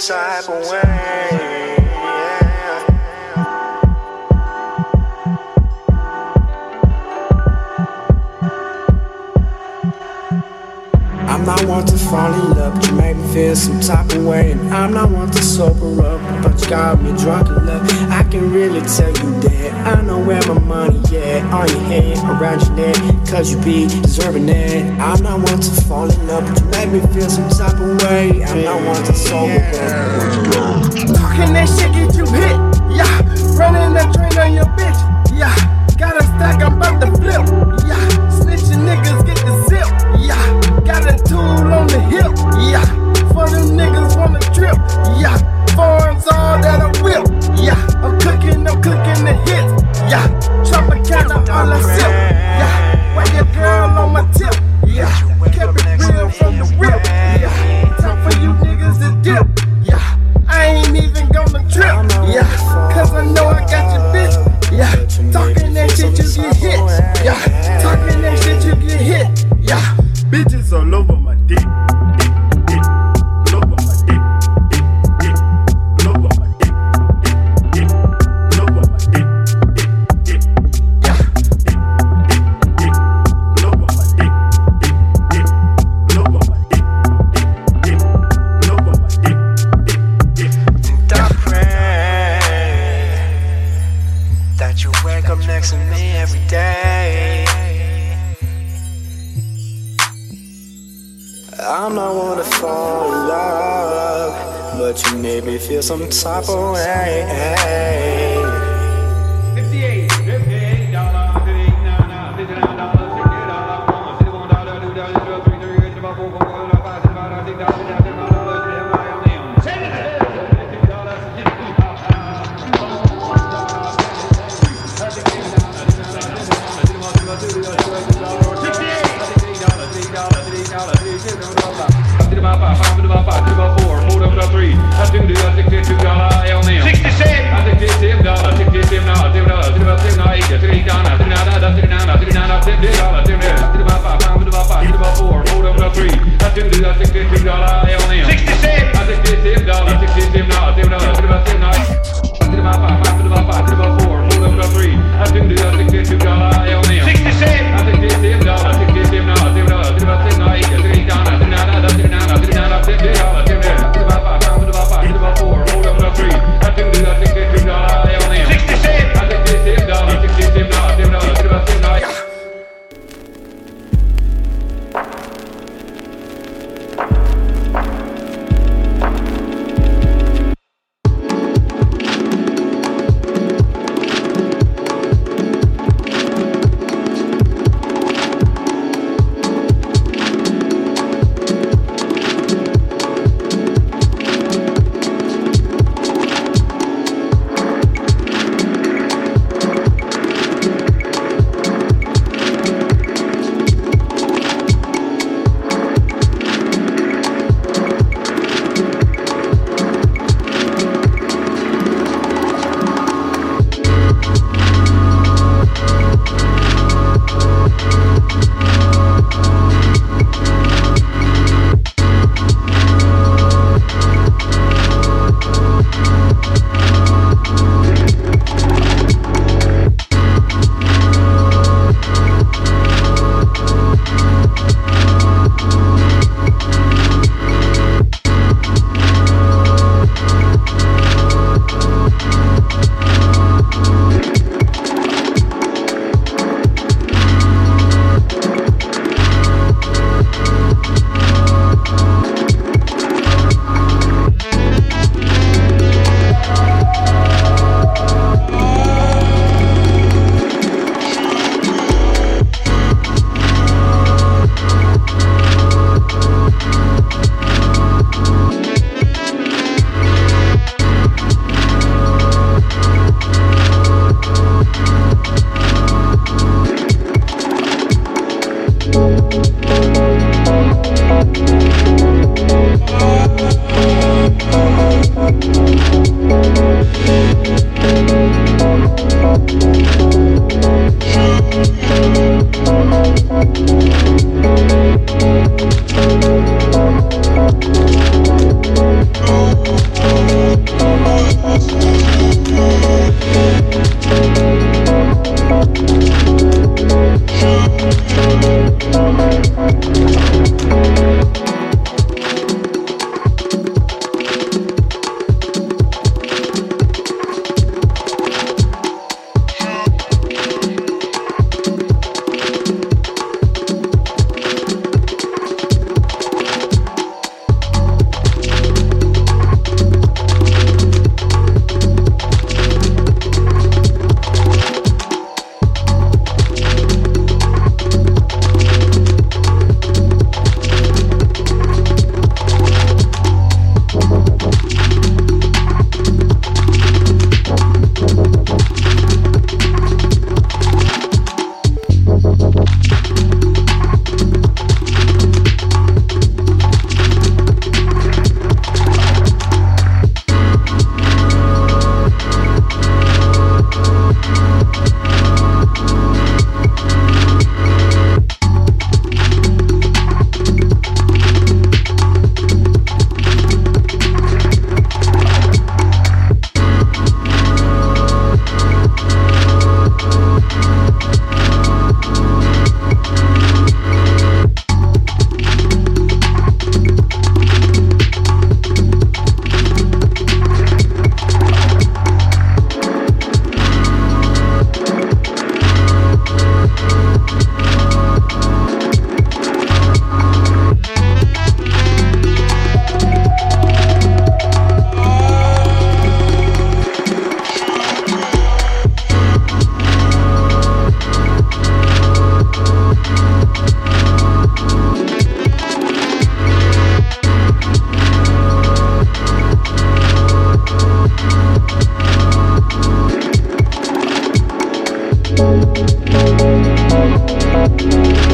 type of way. Drunk in love. I can really tell you that I know where my money at. On your head, around your neck, cause you be deserving that. I'm not one to fall in love, but you make me feel some type of way. I'm not one to sober up. Talking that shit get you hit, yeah. Running that train on your bitch, yeah. Got a stack, I'm about to flip, yeah. Snitching niggas get the zip, yeah. Got a tool on the hip, yeah. For them niggas wanna trip, yeah. All that I whip, yeah. I'm cooking, I'm cooking the hits, yeah. Tropicana all the sip, yeah. Why your girl on my tip, yeah. Kept it real from the rip, yeah. Time for you niggas to dip, yeah. I ain't even gonna trip, yeah. Cause I know I got your bitch, yeah. Talking that shit, you get hit, yeah. Thank you.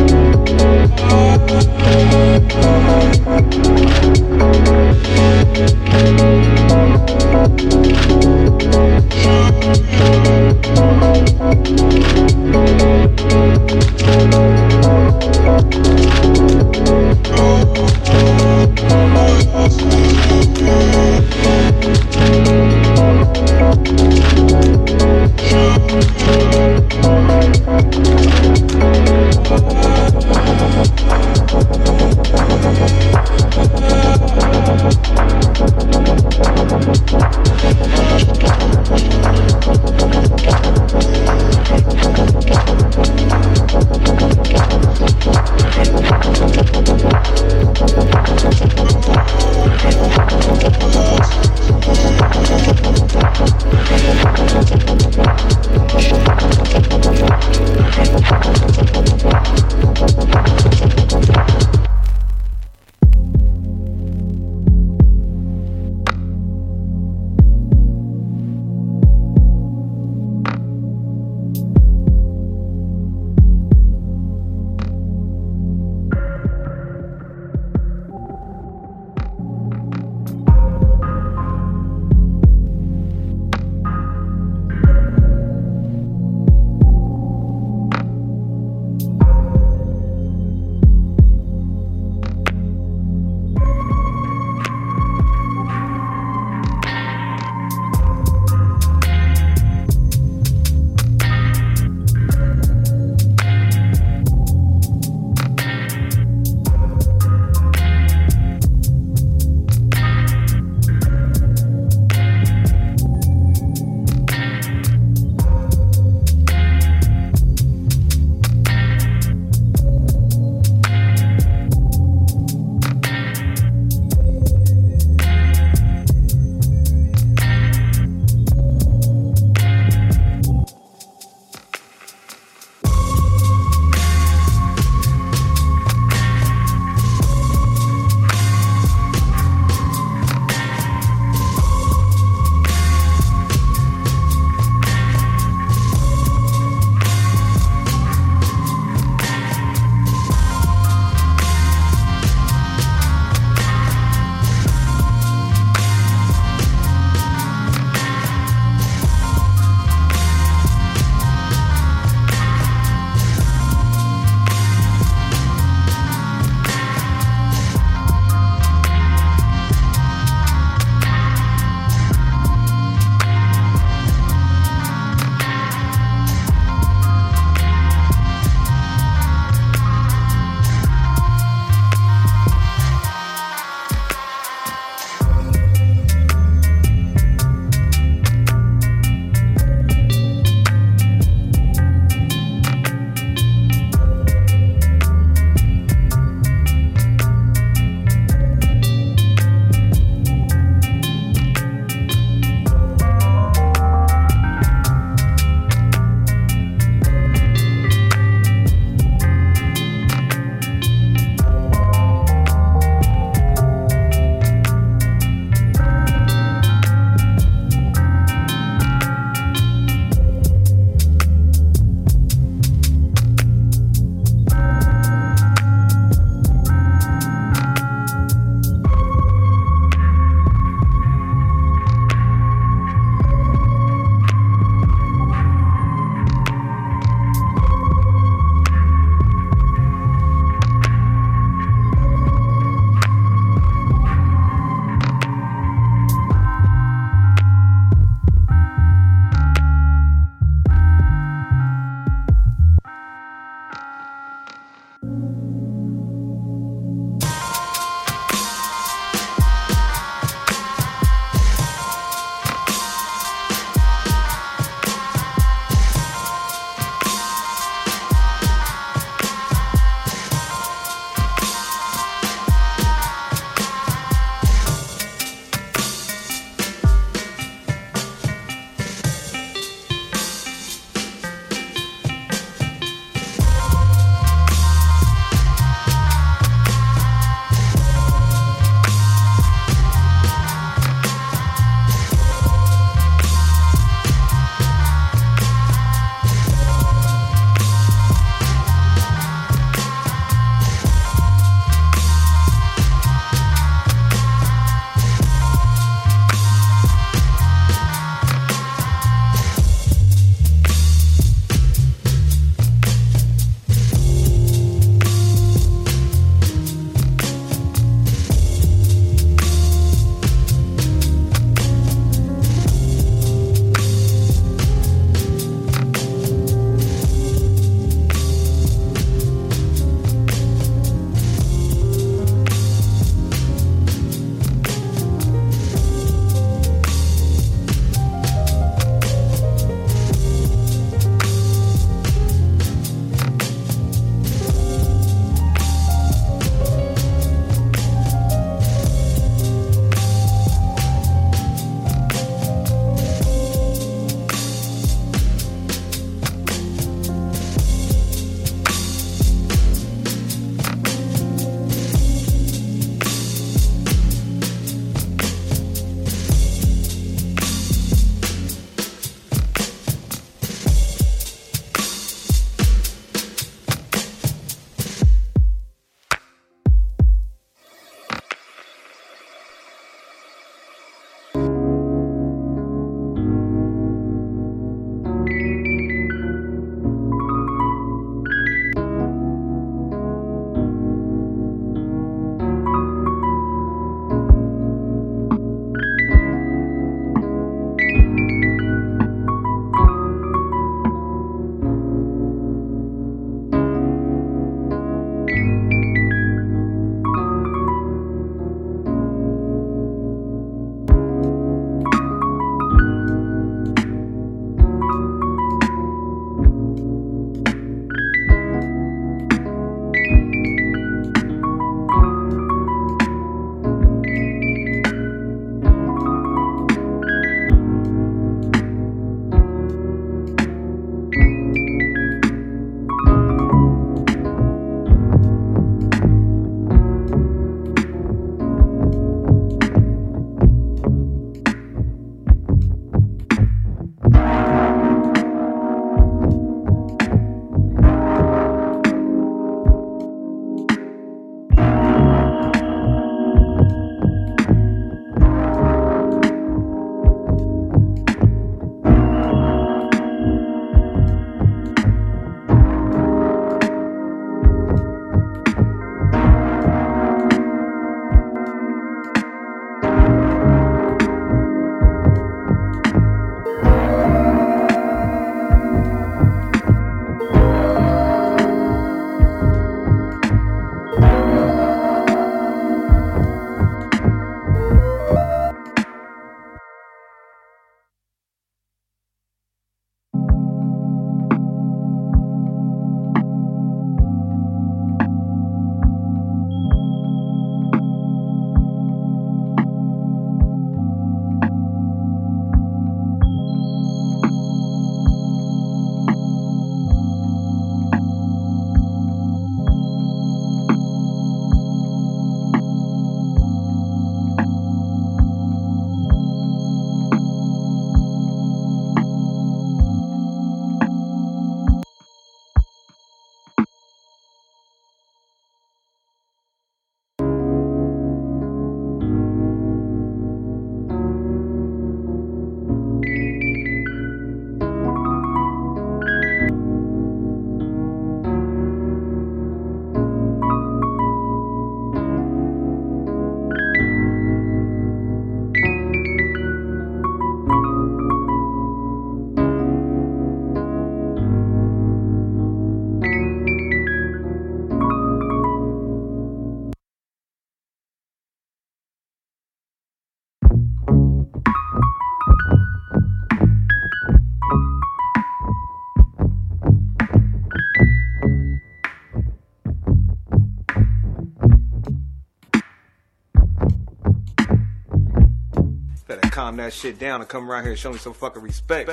Calm that shit down and come around here and show me some fucking respect.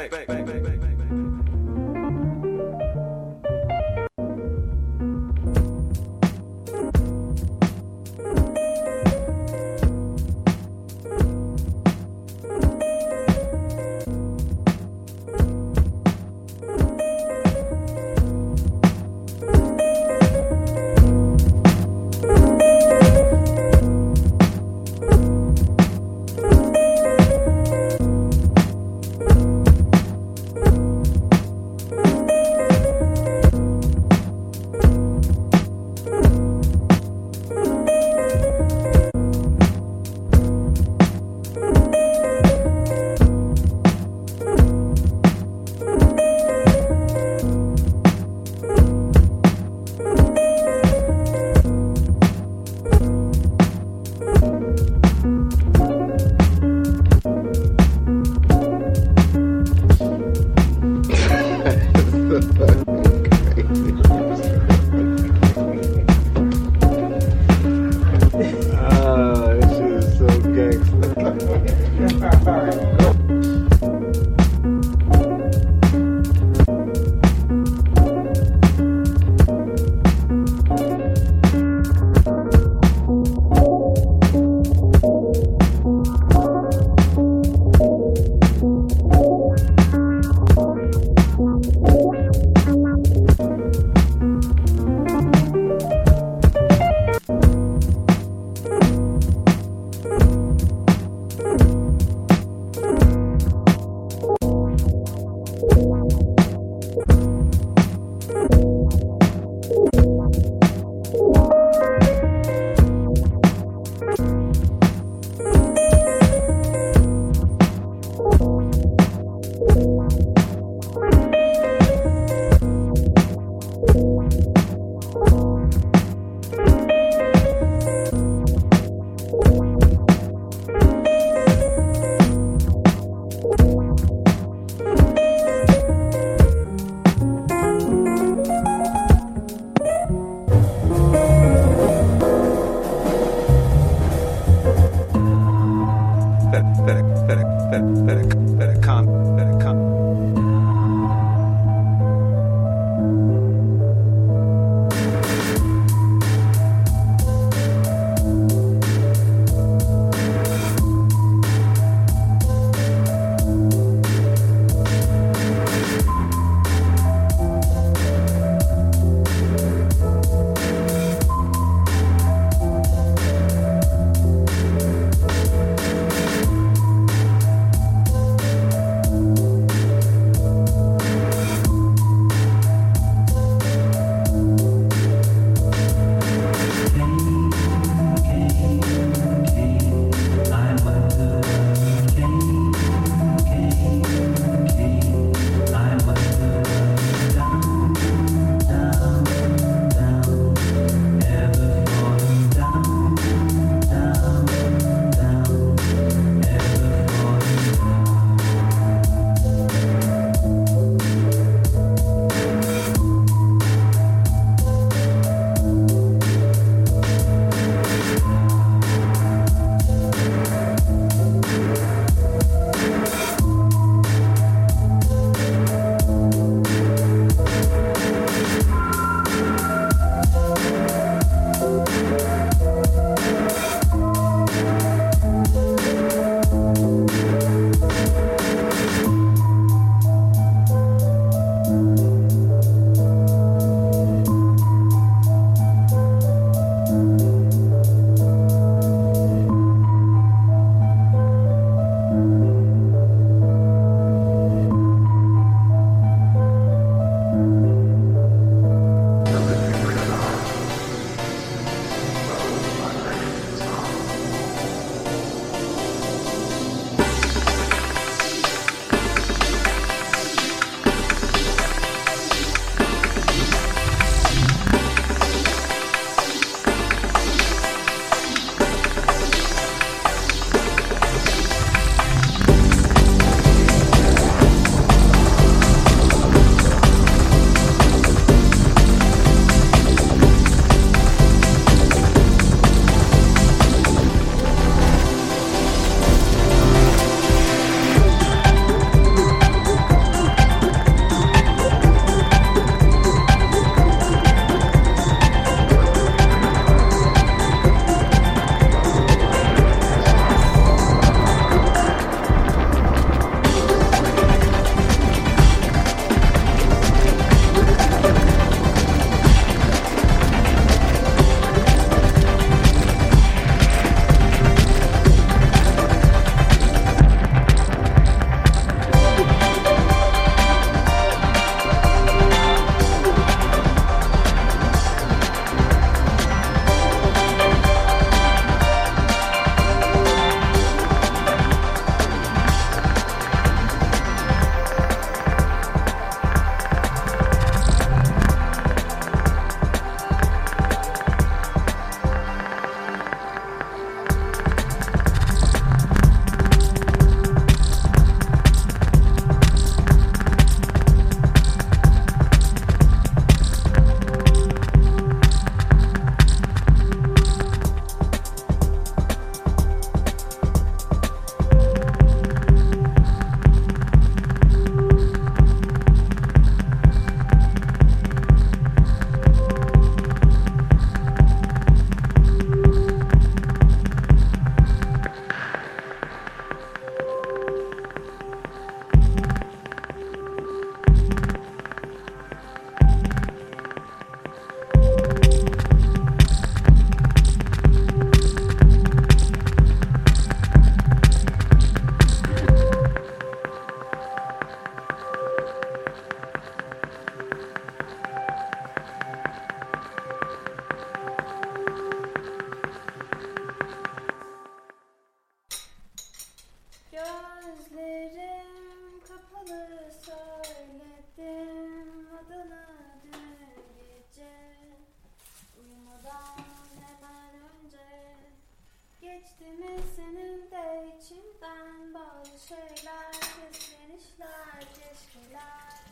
Keşkeler, keşkeler,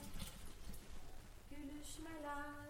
gülüşmeler.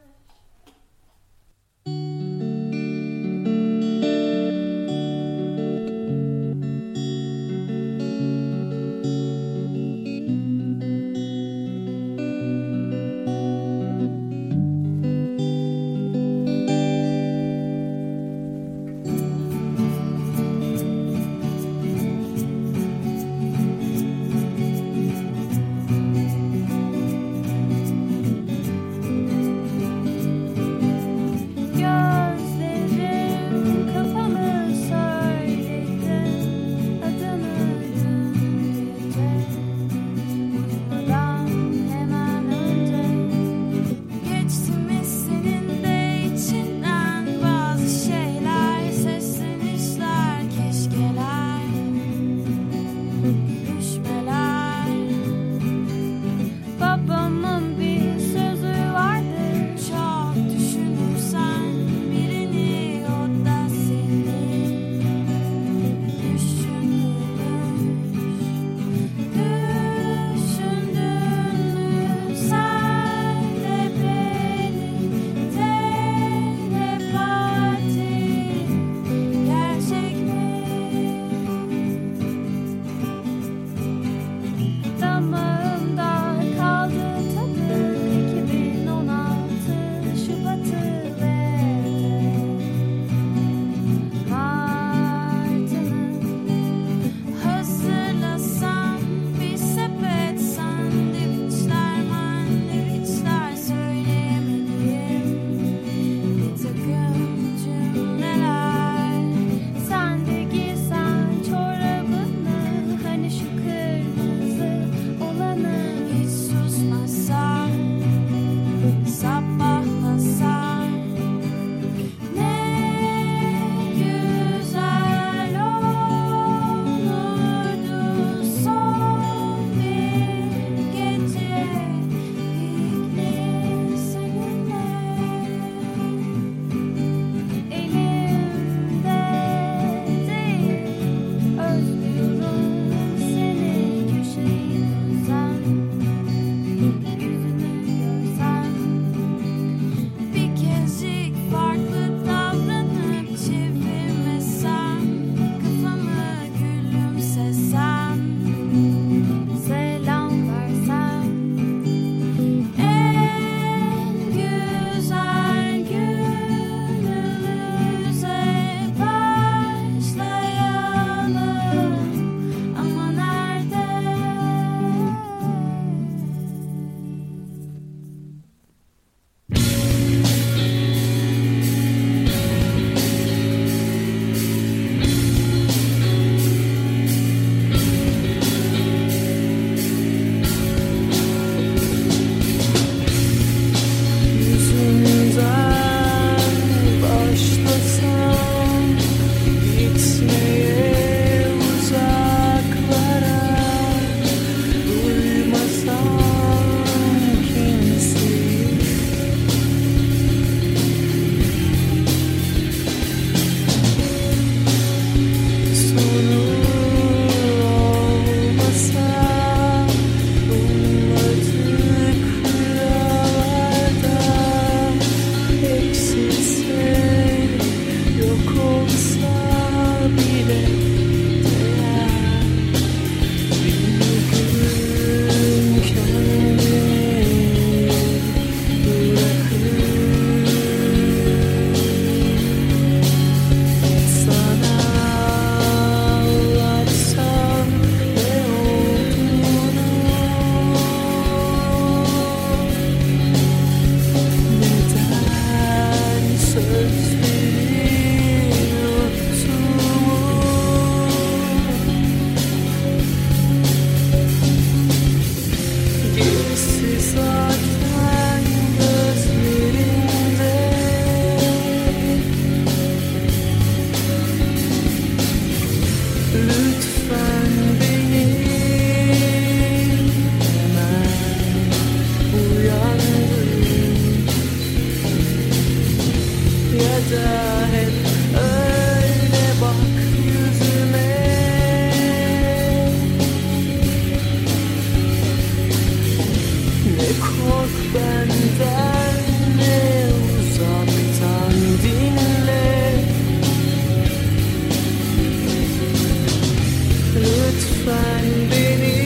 let's find beneath.